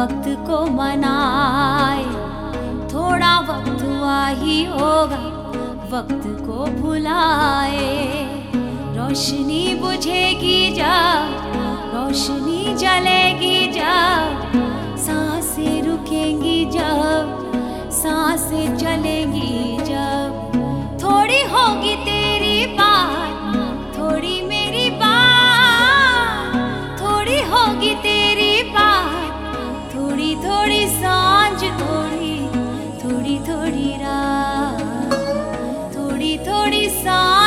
वक्त को मनाए। थोड़ा वक्त हुआ ही होगा, वक्त को भुलाए। रोशनी बुझेगी जा रोशनी जलेगी जा साँसें रुकेंगी जब, साँसें चलेंगी थोड़ी सांझ थोड़ी थोड़ी थोड़ी रात थोड़ी थोड़ी सांझ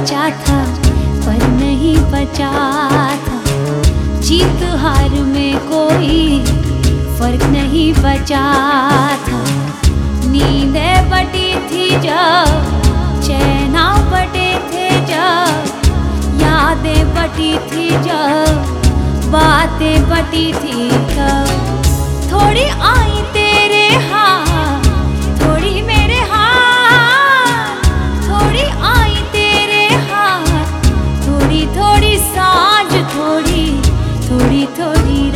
बचा था, पर नहीं बचा था। जीत हार में कोई फ़र्क नहीं बचा था। नींदें बटी थी जब, चैना बटे थे जब, यादें बटी थी जब, बातें बटी थी तब। थोड़ी साँझ थोड़ी थोड़ी थोड़ी